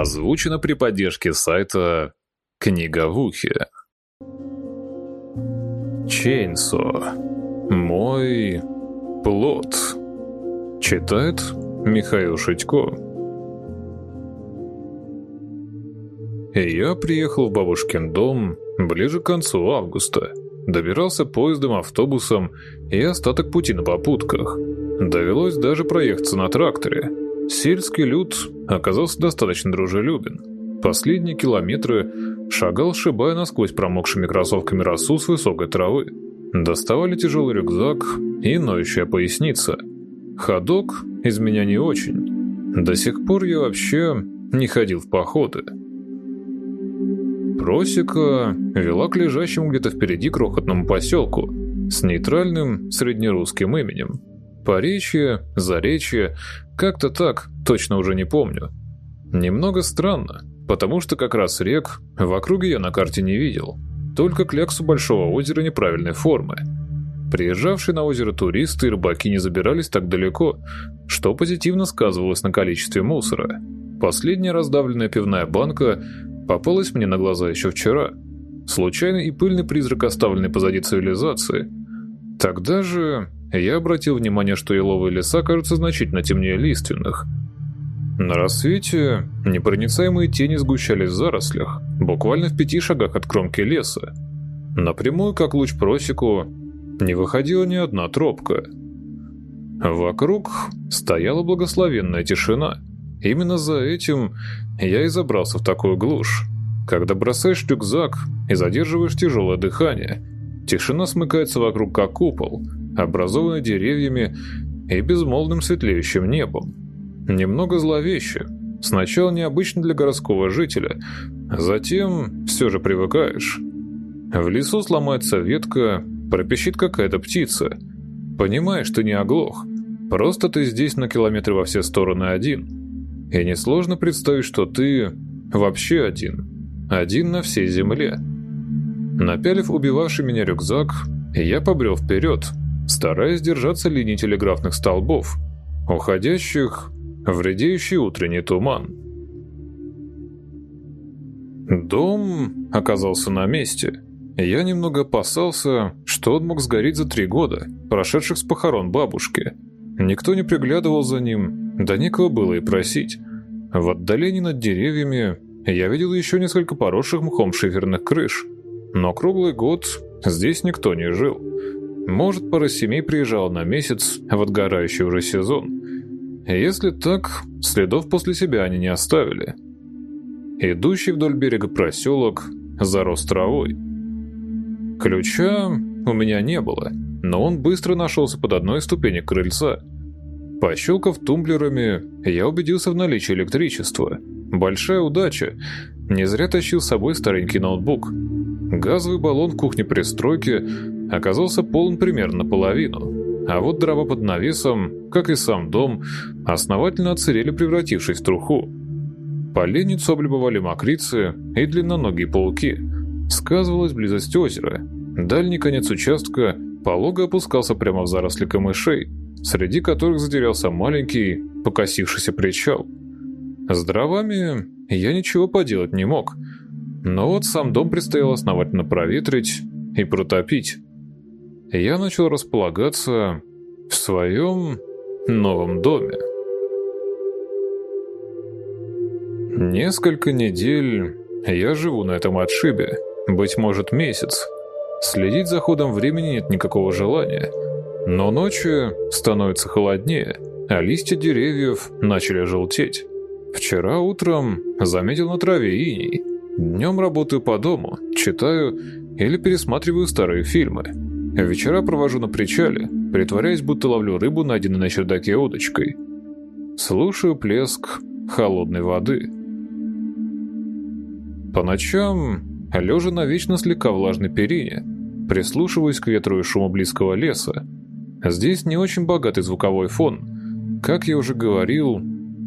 Озвучено при поддержке сайта Книга в ухе. Чейнсо. Мой плод. Читает Михаил Шитько. Я приехал в бабушкин дом ближе к концу августа. Добирался поездом, автобусом и остаток пути на попутках. Довелось даже проехаться на тракторе. Сельский люд оказался достаточно дружелюбен. Последние километры шагал, шибая насквозь промокшими кроссовками росу с высокой травы. Доставали тяжелый рюкзак и ноющая поясница. Ходок из меня не очень. До сих пор я вообще не ходил в походы. Просека вела к лежащему где-то впереди крохотному поселку с нейтральным среднерусским именем. Поречье, Заречье, как-то так, точно уже не помню. Немного странно, потому что как раз рек в округе я на карте не видел, только кляксу большого озера неправильной формы. Приезжавшие на озеро туристы и рыбаки не забирались так далеко, что позитивно сказывалось на количестве мусора. Последняя раздавленная пивная банка попалась мне на глаза еще вчера. Случайный и пыльный призрак, оставленный позади цивилизации. Тогда же я обратил внимание, что еловые леса кажутся значительно темнее лиственных. На рассвете непроницаемые тени сгущались в зарослях, буквально в пяти шагах от кромки леса. Напрямую, как луч просеку, не выходила ни одна тропка. Вокруг стояла благословенная тишина. Именно за этим я и забрался в такую глушь. Когда бросаешь рюкзак и задерживаешь тяжелое дыхание, тишина смыкается вокруг как купол, образованный деревьями и безмолвным светлеющим небом. Немного зловеще. Сначала необычно для городского жителя, затем все же привыкаешь. В лесу сломается ветка, пропищит какая-то птица. Понимаешь, ты не оглох. Просто ты здесь на километры во все стороны один. И несложно представить, что ты вообще один. Один на всей земле. Напялив убивавший меня рюкзак, я побрел вперед, стараясь держаться линии телеграфных столбов, уходящих в редеющий утренний туман. Дом оказался на месте. Я немного опасался, что он мог сгореть за три года, прошедших с похорон бабушки. Никто не приглядывал за ним, да некого было и просить. В отдалении над деревьями я видел еще несколько поросших мхом шиферных крыш. Но круглый год здесь никто не жил. Может, пара семей приезжала на месяц в отгорающий уже сезон. Если так, следов после себя они не оставили. Идущий вдоль берега проселок зарос травой. Ключа у меня не было, но он быстро нашелся под одной из ступенек крыльца – Пощелкав тумблерами, я убедился в наличии электричества. Большая удача. Не зря тащил с собой старенький ноутбук. Газовый баллон кухни-пристройки оказался полон примерно наполовину. А вот дрова под навесом, как и сам дом, основательно отсырели, превратившись в труху. Поленницу облюбовали мокрицы и длинноногие пауки. Сказывалась близость озера. Дальний конец участка полого опускался прямо в заросли камышей, среди которых затерялся маленький, покосившийся причал. С дровами я ничего поделать не мог, но вот сам дом предстояло основательно проветрить и протопить. Я начал располагаться в своем новом доме. Несколько недель я живу на этом отшибе, быть может месяц. Следить за ходом времени нет никакого желания – но ночью становится холоднее, а листья деревьев начали желтеть. Вчера утром заметил на траве иней. Днем работаю по дому, читаю или пересматриваю старые фильмы. Вечера провожу на причале, притворяясь, будто ловлю рыбу, найденной на чердаке удочкой. Слушаю плеск холодной воды. По ночам, лежа на вечно слегка влажной перине, прислушиваюсь к ветру и шуму близкого леса, Здесь не очень богатый звуковой фон. Как я уже говорил,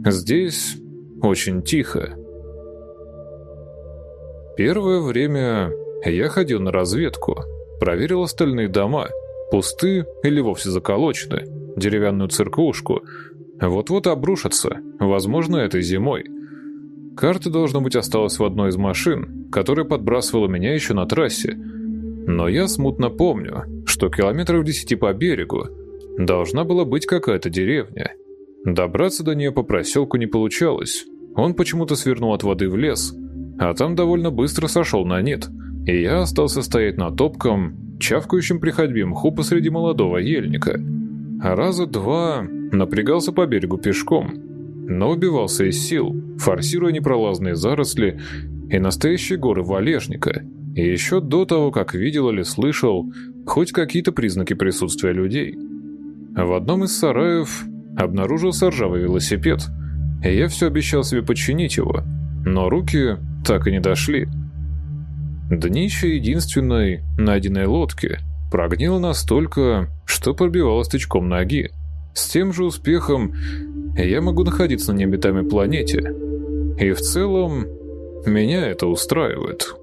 здесь очень тихо. Первое время я ходил на разведку, проверил остальные дома, пусты или вовсе заколочены, деревянную церквушку. Вот-вот обрушатся, возможно, этой зимой. Карта, должно быть, осталась в одной из машин, которая подбрасывала меня еще на трассе. Но я смутно помню, что километров десяти по берегу должна была быть какая-то деревня. Добраться до нее по проселку не получалось. Он почему-то свернул от воды в лес, а там довольно быстро сошел на нет, и я остался стоять на топком, чавкающем при ходьбе мху посреди молодого ельника. А раза два напрягался по берегу пешком, но убивался из сил, форсируя непролазные заросли и настоящие горы валежника, и еще до того, как видел или слышал хоть какие-то признаки присутствия людей. В одном из сараев обнаружился ржавый велосипед, и я все обещал себе починить его, но руки так и не дошли. Днище единственной найденной лодки прогнило настолько, что пробивалось тычком ноги. С тем же успехом я могу находиться на необитаемой планете. И в целом, меня это устраивает.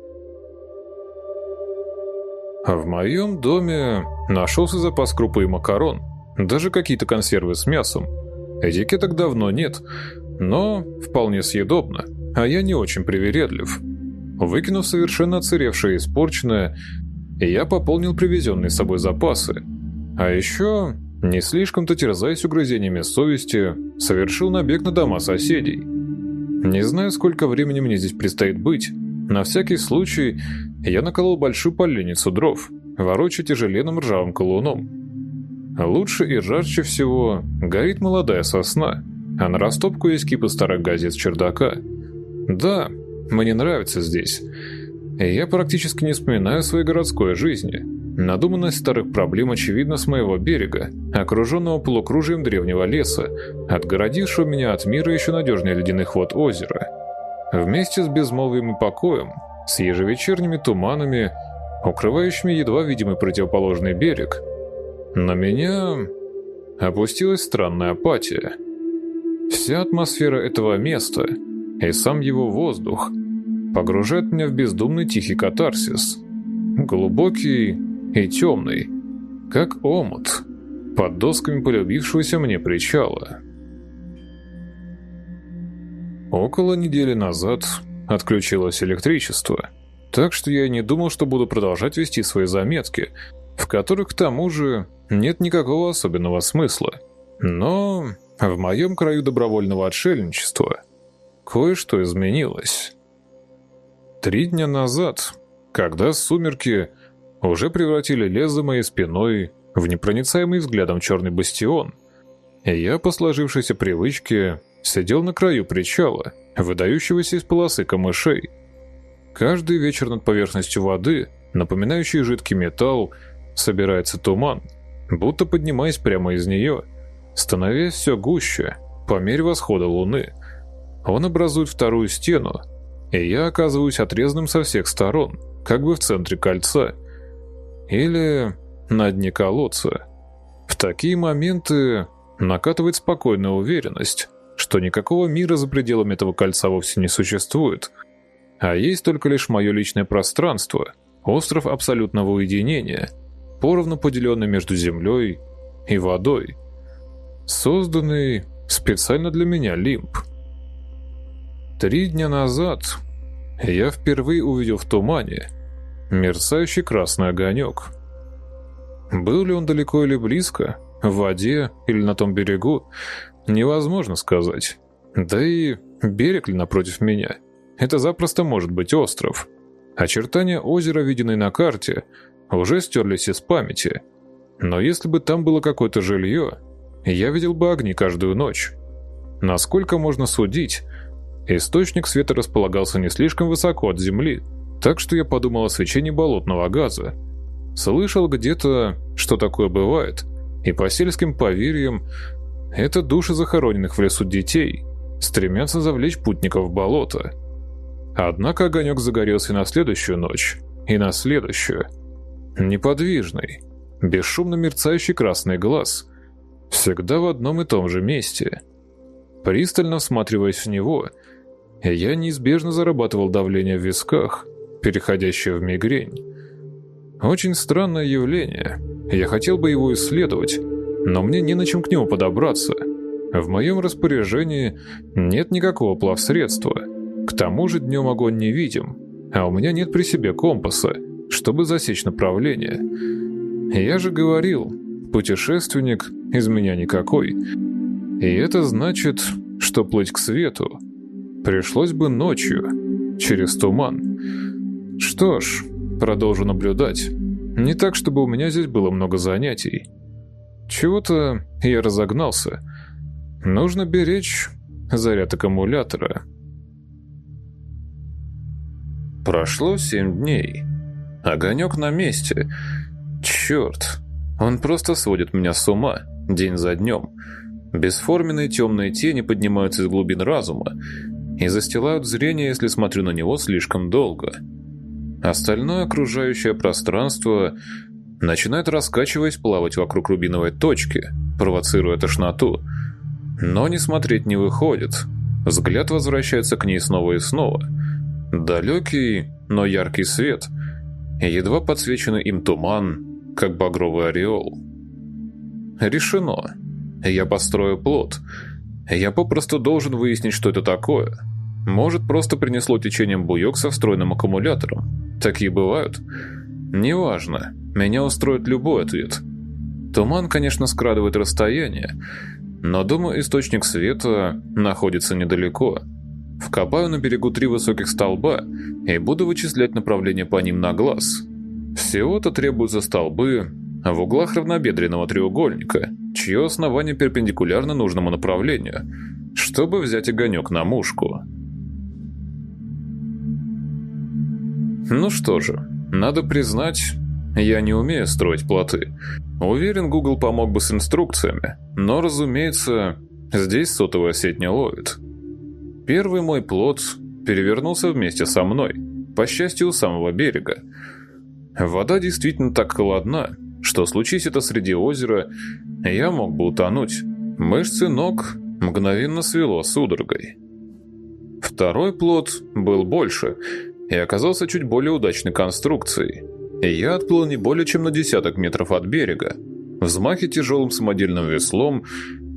В моем доме нашелся запас крупы и макарон, даже какие-то консервы с мясом. Этикеток давно нет, но вполне съедобно, а я не очень привередлив. Выкинув совершенно оцаревшее и испорченное, я пополнил привезенные с собой запасы. А еще, не слишком-то терзаясь угрызениями совести, совершил набег на дома соседей. Не знаю, сколько времени мне здесь предстоит быть. На всякий случай я наколол большую поленницу дров, ворочая тяжеленным ржавым колуном. Лучше и жарче всего горит молодая сосна, а на растопку есть кипы старых газет с чердака. Да, мне нравится здесь. Я практически не вспоминаю своей городской жизни. Надуманность старых проблем очевидна с моего берега, окруженного полукружием древнего леса, отгородившего меня от мира еще надежнее ледяных вод озера. Вместе с безмолвием и покоем, с ежевечерними туманами, укрывающими едва видимый противоположный берег, на меня опустилась странная апатия. Вся атмосфера этого места и сам его воздух погружает меня в бездумный тихий катарсис. Глубокий и темный, как омут, под досками полюбившегося мне причала. Около недели назад отключилось электричество, так что я не думал, что буду продолжать вести свои заметки, в которых, к тому же, нет никакого особенного смысла. Но в моем краю добровольного отшельничества кое-что изменилось. Три дня назад, когда сумерки уже превратили лес за моей спиной в непроницаемый взглядом черный бастион, я по сложившейся привычке сидел на краю причала, выдающегося из полосы камышей. Каждый вечер над поверхностью воды, напоминающей жидкий металл, собирается туман, будто поднимаясь прямо из нее, становясь все гуще по мере восхода луны. Он образует вторую стену, и я оказываюсь отрезанным со всех сторон, как бы в центре кольца. Или на дне колодца. В такие моменты накатывает спокойная уверенность, что никакого мира за пределами этого кольца вовсе не существует, а есть только лишь мое личное пространство, остров абсолютного уединения — поровну поделенный между землей и водой. Созданный специально для меня лимб. Три дня назад я впервые увидел в тумане мерцающий красный огонек. Был ли он далеко или близко, в воде или на том берегу, невозможно сказать. Да и берег ли напротив меня? Это запросто может быть остров. Очертания озера, виденные на карте, уже стерлись из памяти. Но если бы там было какое-то жилье, я видел бы огни каждую ночь. Насколько можно судить, источник света располагался не слишком высоко от земли, так что я подумал о свечении болотного газа. Слышал где-то, что такое бывает, и по сельским поверьям, это души захороненных в лесу детей стремятся завлечь путников в болото. Однако огонек загорелся на следующую ночь, и на следующую – Неподвижный, бесшумно мерцающий красный глаз, всегда в одном и том же месте. Пристально всматриваясь в него, я неизбежно зарабатывал давление в висках, переходящее в мигрень. Очень странное явление. Я хотел бы его исследовать, но мне не на чем к нему подобраться. В моем распоряжении нет никакого плавсредства. К тому же днем огонь не видим, а у меня нет при себе компаса, чтобы засечь направление. Я же говорил, путешественник из меня никакой. И это значит, что плыть к свету пришлось бы ночью, через туман. Что ж, продолжу наблюдать. Не так, чтобы у меня здесь было много занятий. Чего-то я разогнался. Нужно беречь заряд аккумулятора. Прошло семь дней. Огонек на месте. Черт, он просто сводит меня с ума, день за днем. Бесформенные темные тени поднимаются из глубин разума и застилают зрение, если смотрю на него слишком долго. Остальное окружающее пространство начинает раскачиваясь плавать вокруг рубиновой точки, провоцируя тошноту. Но не смотреть не выходит. Взгляд возвращается к ней снова и снова. Далекий, но яркий свет, едва подсвеченный им туман, как багровый ореол. Решено. Я построю плод. Я попросту должен выяснить, что это такое. Может, просто принесло течением буек со встроенным аккумулятором. Такие бывают. Неважно. Меня устроит любой ответ. Туман, конечно, скрадывает расстояние, но, думаю, источник света находится недалеко. Вкопаю на берегу три высоких столба и буду вычислять направление по ним на глаз. Всего-то требуются столбы в углах равнобедренного треугольника, чье основание перпендикулярно нужному направлению, чтобы взять огонек на мушку. Ну что же, надо признать, я не умею строить плоты. Уверен, Google помог бы с инструкциями, но, разумеется, здесь сотовая сеть не ловит. Первый мой плот перевернулся вместе со мной, по счастью, у самого берега. Вода действительно так холодна, что случись это среди озера, я мог бы утонуть. Мышцы ног мгновенно свело судорогой. Второй плот был больше и оказался чуть более удачной конструкцией. Я отплыл не более чем на десяток метров от берега. Взмахи тяжелым самодельным веслом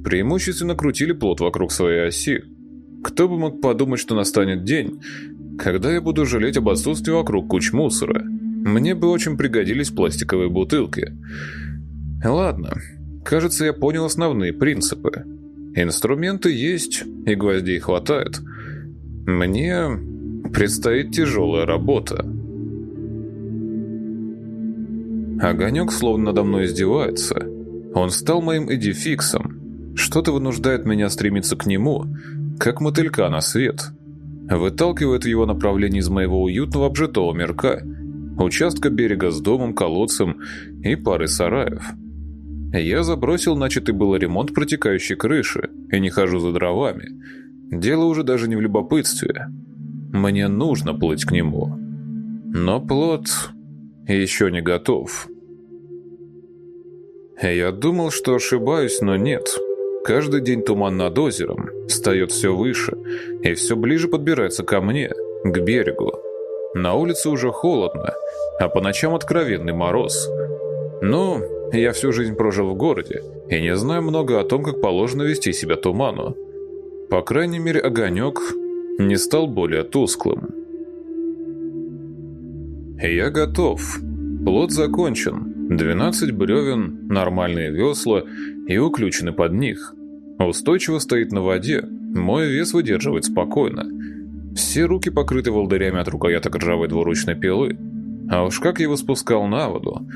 преимущественно крутили плот вокруг своей оси. Кто бы мог подумать, что настанет день, когда я буду жалеть об отсутствии вокруг куч мусора. Мне бы очень пригодились пластиковые бутылки. Ладно, кажется, я понял основные принципы. Инструменты есть, и гвоздей хватает. Мне предстоит тяжелая работа. Огонек словно надо мной издевается. Он стал моим эдификсом. Что-то вынуждает меня стремиться к нему, как мотылька на свет. Выталкивает в его направлении из моего уютного обжитого мирка, участка берега с домом, колодцем и парой сараев. Я забросил начатый был ремонт протекающей крыши и не хожу за дровами. Дело уже даже не в любопытстве. Мне нужно плыть к нему. Но плод еще не готов. Я думал, что ошибаюсь, но нет. Каждый день туман над озером встает все выше и все ближе подбирается ко мне, к берегу. На улице уже холодно, а по ночам откровенный мороз. Но я всю жизнь прожил в городе и не знаю много о том, как положено вести себя туману. По крайней мере, огонек не стал более тусклым. Я готов. Плод закончен. 12 бревен, нормальные весла и уключены под них. Устойчиво стоит на воде. Мой вес выдерживает спокойно. Все руки покрыты волдырями от рукояток ржавой двуручной пилы. А уж как его спускал на воду.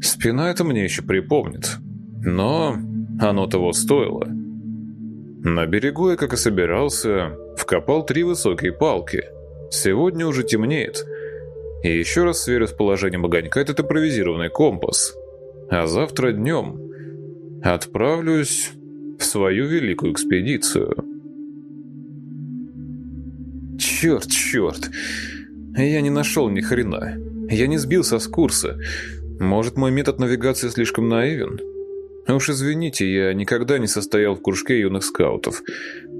Спина это мне еще припомнит. Но оно того стоило. На берегу я, как и собирался, вкопал три высокие палки. Сегодня уже темнеет. И еще раз сверю с положением огонька этот импровизированный компас. А завтра днем отправлюсь в свою великую экспедицию. Черт, черт. Я не нашел ни хрена. Я не сбился с курса. Может, мой метод навигации слишком наивен? Уж извините, я никогда не состоял в кружке юных скаутов.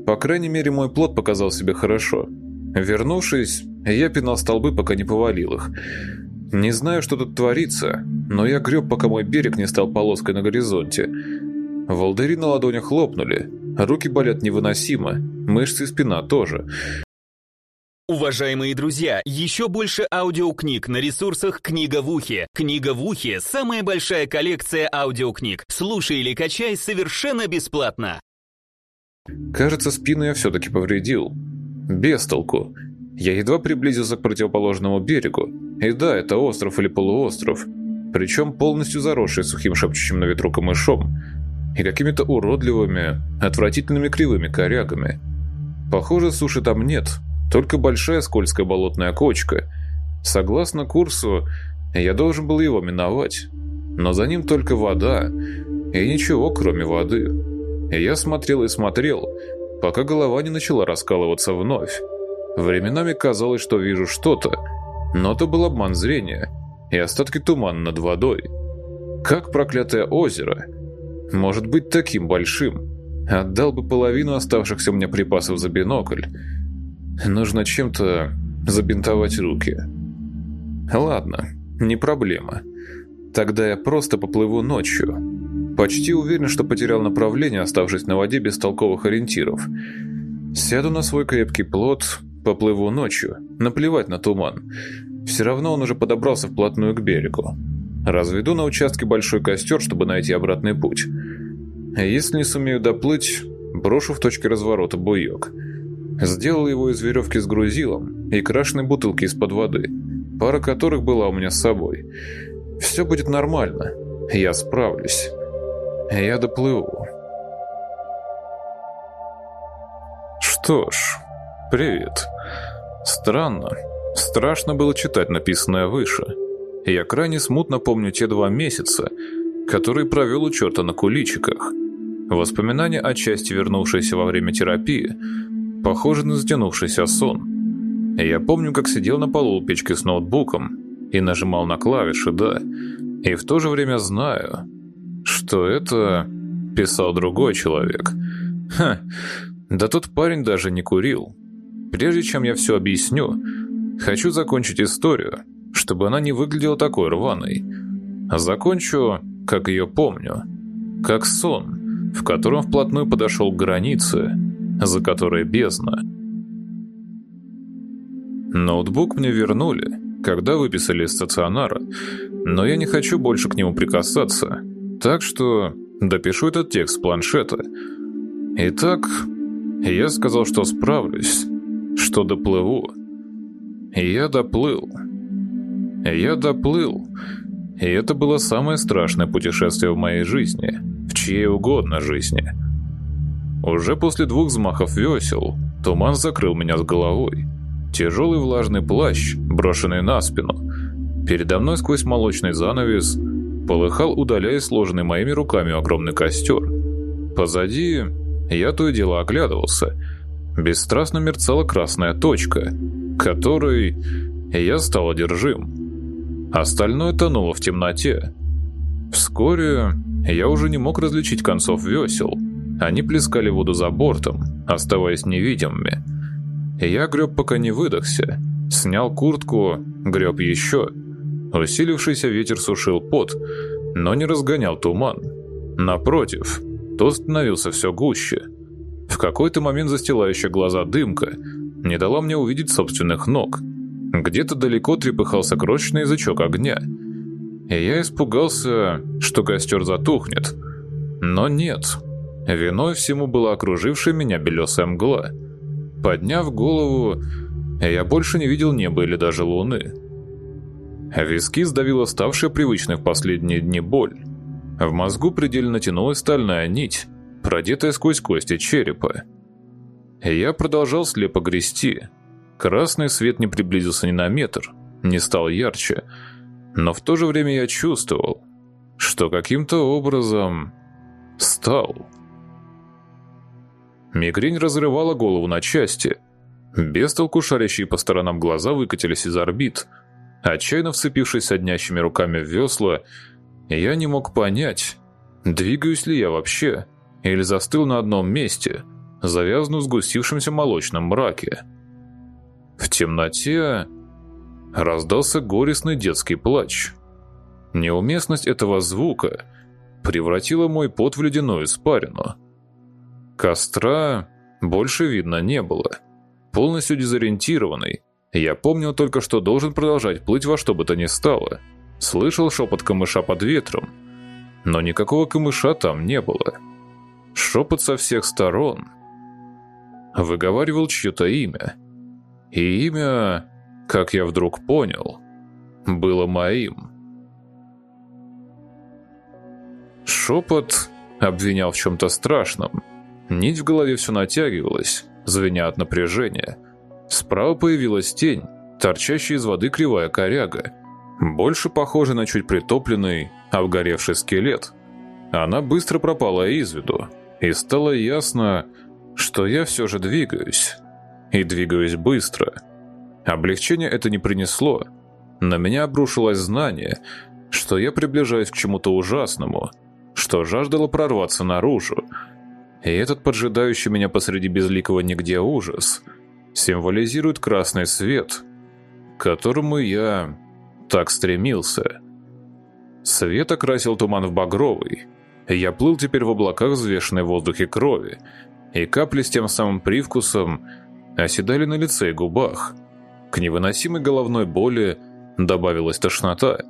По крайней мере, мой плод показал себя хорошо. Вернувшись, я пинал столбы, пока не повалил их. Не знаю, что тут творится, но я греб, пока мой берег не стал полоской на горизонте. Волдыри на ладонях хлопнули, руки болят невыносимо, мышцы и спина тоже. Уважаемые друзья, еще больше аудиокниг на ресурсах «Книга в ухе». «Книга в ухе» — самая большая коллекция аудиокниг. Слушай или качай совершенно бесплатно. Кажется, спину я все-таки повредил. Без толку. Я едва приблизился к противоположному берегу. И да, это остров или полуостров. Причем полностью заросший сухим шепчущим на ветру камышом. И какими-то уродливыми, отвратительными кривыми корягами. Похоже, суши там нет, только большая скользкая болотная кочка. Согласно курсу, я должен был его миновать. Но за ним только вода, и ничего, кроме воды. И я смотрел и смотрел, пока голова не начала раскалываться вновь. Временами казалось, что вижу что-то, но это был обман зрения и остатки тумана над водой. Как проклятое озеро может быть таким большим? Отдал бы половину оставшихся мне припасов за бинокль, Нужно чем-то забинтовать руки. Ладно, не проблема. Тогда я просто поплыву ночью. Почти уверен, что потерял направление, оставшись на воде без толковых ориентиров. Сяду на свой крепкий плот, поплыву ночью. Наплевать на туман. Все равно он уже подобрался вплотную к берегу. Разведу на участке большой костер, чтобы найти обратный путь. Если не сумею доплыть, брошу в точке разворота буек. Сделал его из веревки с грузилом и крашеной бутылки из-под воды, пара которых была у меня с собой. Все будет нормально, я справлюсь. Я доплыву. Что ж, привет. Странно. Страшно было читать написанное выше. Я крайне смутно помню те два месяца, которые провел у черта на куличиках. Воспоминания о части, вернувшейся во время терапии, похоже на затянувшийся сон. Я помню, как сидел на полу у печки с ноутбуком и нажимал на клавиши «да», и в то же время знаю, что это писал другой человек. Ха, да тот парень даже не курил. Прежде чем я все объясню, хочу закончить историю, чтобы она не выглядела такой рваной. Закончу, как ее помню, как сон, в котором вплотную подошел к границе, за которой бездна. Ноутбук мне вернули, когда выписали из стационара, но я не хочу больше к нему прикасаться, так что допишу этот текст с планшета. Итак, я сказал, что справлюсь, что доплыву. Я доплыл. Я доплыл. И это было самое страшное путешествие в моей жизни, в чьей угодно жизни – уже после двух взмахов весел туман закрыл меня с головой. Тяжелый влажный плащ, брошенный на спину. Передо мной сквозь молочный занавес полыхал, удаляя сложенный моими руками огромный костер. Позади я то и дело оглядывался. Бесстрастно мерцала красная точка, которой я стал одержим. Остальное тонуло в темноте. Вскоре я уже не мог различить концов весел – они плескали воду за бортом, оставаясь невидимыми. Я греб, пока не выдохся. Снял куртку, греб еще. Усилившийся ветер сушил пот, но не разгонял туман. Напротив, тот становился все гуще. В какой-то момент застилающая глаза дымка не дала мне увидеть собственных ног. Где-то далеко трепыхался крошечный язычок огня. И я испугался, что костер затухнет. Но нет, Виной всему была окружившая меня белесая мгла. Подняв голову, я больше не видел неба или даже луны. Виски сдавила ставшая привычной в последние дни боль. В мозгу предельно тянулась стальная нить, продетая сквозь кости черепа. Я продолжал слепо грести. Красный свет не приблизился ни на метр, не стал ярче, но в то же время я чувствовал, что каким-то образом стал. Мигрень разрывала голову на части. Бестолку шарящие по сторонам глаза выкатились из орбит. Отчаянно вцепившись соднящими руками в весла, я не мог понять, двигаюсь ли я вообще, или застыл на одном месте, завязнув в сгустившемся молочном мраке. В темноте раздался горестный детский плач. Неуместность этого звука превратила мой пот в ледяную испарину. Костра больше видно не было. Полностью дезориентированный, я помнил только, что должен продолжать плыть во что бы то ни стало. Слышал шепот камыша под ветром, но никакого камыша там не было. Шепот со всех сторон. Выговаривал чье-то имя. И имя, как я вдруг понял, было моим. Шепот обвинял в чем-то страшном. Нить в голове все натягивалась, звеня от напряжения. Справа появилась тень, торчащая из воды кривая коряга, больше похожа на чуть притопленный, обгоревший скелет. Она быстро пропала из виду, и стало ясно, что я все же двигаюсь. И двигаюсь быстро. Облегчение это не принесло. На меня обрушилось знание, что я приближаюсь к чему-то ужасному, что жаждало прорваться наружу. И этот поджидающий меня посреди безликого нигде ужас символизирует красный свет, к которому я так стремился. Свет окрасил туман в багровый. Я плыл теперь в облаках взвешенной в воздухе крови, и капли с тем самым привкусом оседали на лице и губах. К невыносимой головной боли добавилась тошнота.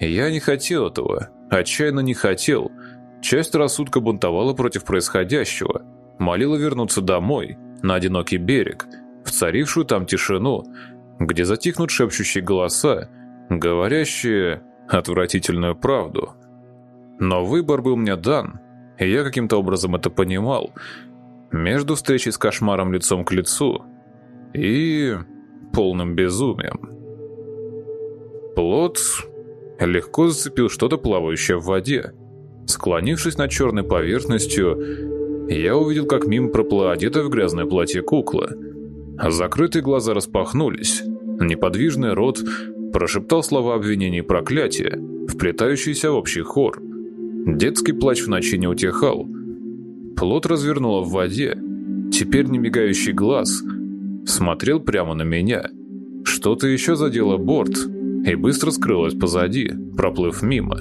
Я не хотел этого, отчаянно не хотел. Часть рассудка бунтовала против происходящего, молила вернуться домой, на одинокий берег, в царившую там тишину, где затихнут шепчущие голоса, говорящие отвратительную правду. Но выбор был мне дан, и я каким-то образом это понимал. Между встречей с кошмаром лицом к лицу и полным безумием. Плот легко зацепил что-то плавающее в воде. Склонившись над черной поверхностью, я увидел, как мимо проплыла одетая в грязное платье кукла. Закрытые глаза распахнулись. Неподвижный рот прошептал слова обвинений и проклятия, вплетающиеся в общий хор. Детский плач в ночи не утихал. Плот развернуло в воде. Теперь немигающий глаз смотрел прямо на меня. Что-то еще задело борт и быстро скрылось позади, проплыв мимо.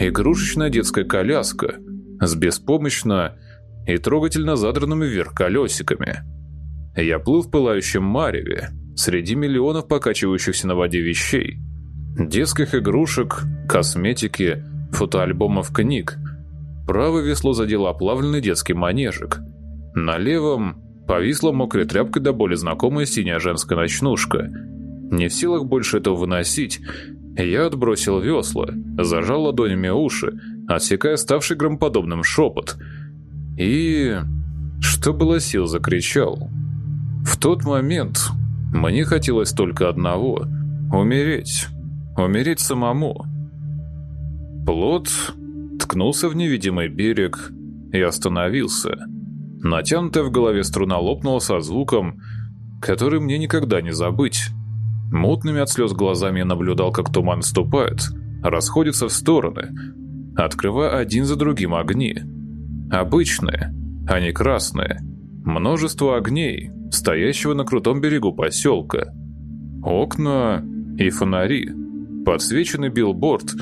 Игрушечная детская коляска с беспомощно и трогательно задранными вверх колесиками. Я плыл в пылающем мареве, среди миллионов покачивающихся на воде вещей. Детских игрушек, косметики, фотоальбомов книг. Правое весло задело оплавленный детский манежик. На левом повисла мокрой тряпкой до боли знакомая синяя женская ночнушка. Не в силах больше этого выносить, я отбросил весла, зажал ладонями уши, отсекая ставший громоподобным шепот. И... что было сил, закричал. В тот момент мне хотелось только одного — умереть. Умереть самому. Плот ткнулся в невидимый берег и остановился. Натянутая в голове струна лопнула со звуком, который мне никогда не забыть. Мутными от слез глазами я наблюдал, как туман ступает, расходится в стороны, открывая один за другим огни. Обычные, а не красные. Множество огней, стоящего на крутом берегу поселка. Окна и фонари, подсвеченный билборд,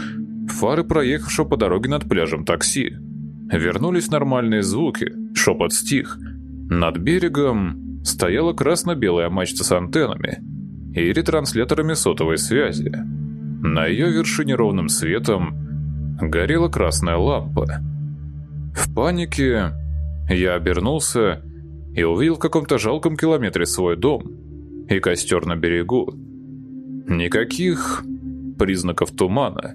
фары проехавшего по дороге над пляжем такси. Вернулись нормальные звуки, шепот стих. Над берегом стояла красно-белая мачта с антеннами и ретрансляторами сотовой связи. На ее вершине ровным светом горела красная лампа. В панике я обернулся и увидел в каком-то жалком километре свой дом и костер на берегу. Никаких признаков тумана.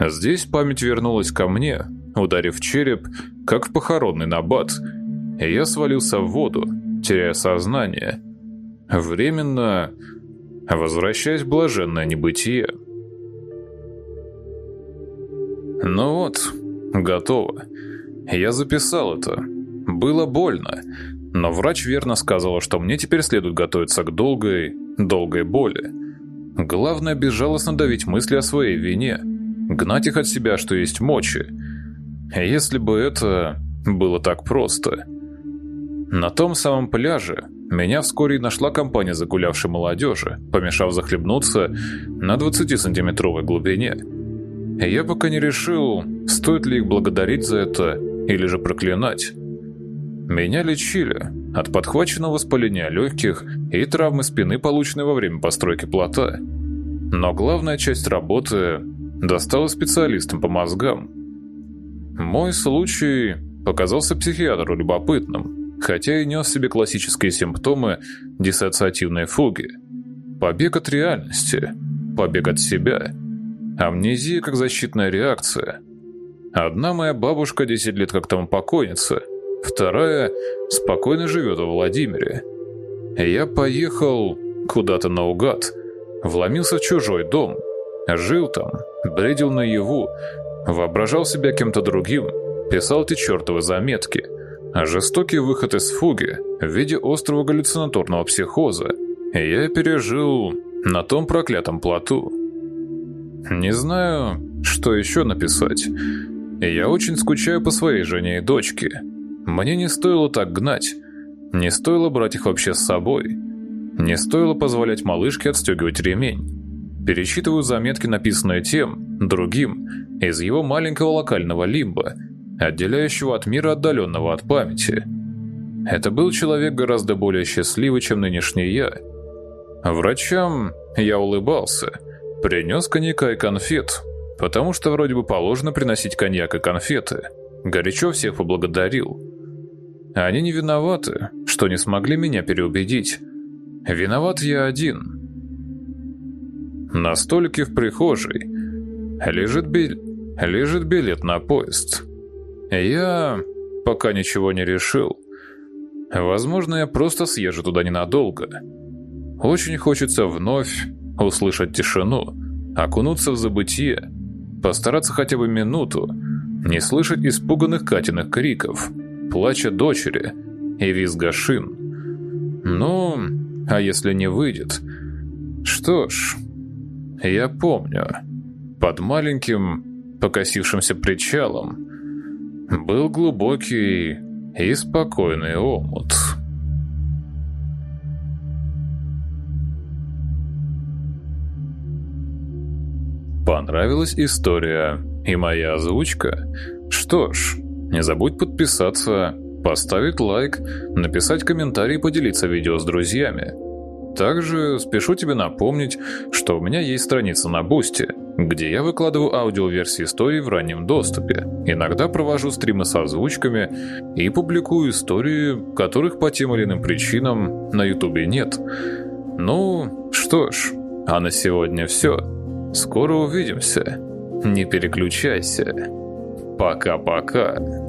Здесь память вернулась ко мне, ударив череп, как в похоронный набат, и я свалился в воду, теряя сознание, временно возвращаясь в блаженное небытие. Ну вот, готово. Я записал это. Было больно, но врач верно сказала, что мне теперь следует готовиться к долгой, долгой боли. Главное безжалостно давить мысли о своей вине, гнать их от себя, что есть мочи. Если бы это было так просто. На том самом пляже меня вскоре нашла компания загулявшей молодежи, помешав захлебнуться на 20-сантиметровой глубине. Я пока не решил, стоит ли их благодарить за это или же проклинать. Меня лечили, от подхваченного воспаления легких и травмы спины, полученной во время постройки плота. Но главная часть работы досталась специалистам по мозгам. Мой случай показался психиатру любопытным, хотя и нес в себе классические симптомы диссоциативной фуги. Побег от реальности, побег от себя, амнезия как защитная реакция. Одна моя бабушка 10 лет как там покойница, вторая спокойно живет во Владимире. Я поехал куда-то наугад, вломился в чужой дом, жил там, бредил наяву, воображал себя кем-то другим, писал эти чертовы заметки. А жестокий выход из фуги в виде острого галлюцинаторного психоза я пережил на том проклятом плоту. Не знаю, что еще написать. Я очень скучаю по своей жене и дочке. Мне не стоило так гнать. Не стоило брать их вообще с собой. Не стоило позволять малышке отстегивать ремень. Перечитываю заметки, написанные тем, другим, из его маленького локального лимба, отделяющего от мира отдаленного от памяти. Это был человек гораздо более счастливый, чем нынешний я. Врачам я улыбался, принес коньяка и конфет, потому что вроде бы положено приносить коньяк и конфеты. Горячо всех поблагодарил. Они не виноваты, что не смогли меня переубедить. Виноват я один. На столике в прихожей лежит, биль... лежит билет на поезд. Я пока ничего не решил. Возможно, я просто съезжу туда ненадолго. Очень хочется вновь услышать тишину, окунуться в забытие, постараться хотя бы минуту не слышать испуганных Катиных криков, плача дочери и визга шин. Ну, а если не выйдет? Что ж, я помню, под маленьким покосившимся причалом был глубокий и спокойный омут. Понравилась история и моя озвучка? Что ж, не забудь подписаться, поставить лайк, написать комментарий и поделиться видео с друзьями. Также спешу тебе напомнить, что у меня есть страница на Бусти, где я выкладываю аудиоверсии истории в раннем доступе. Иногда провожу стримы с озвучками и публикую истории, которых по тем или иным причинам на Ютубе нет. Ну, что ж, а на сегодня все. Скоро увидимся. Не переключайся. Пока-пока.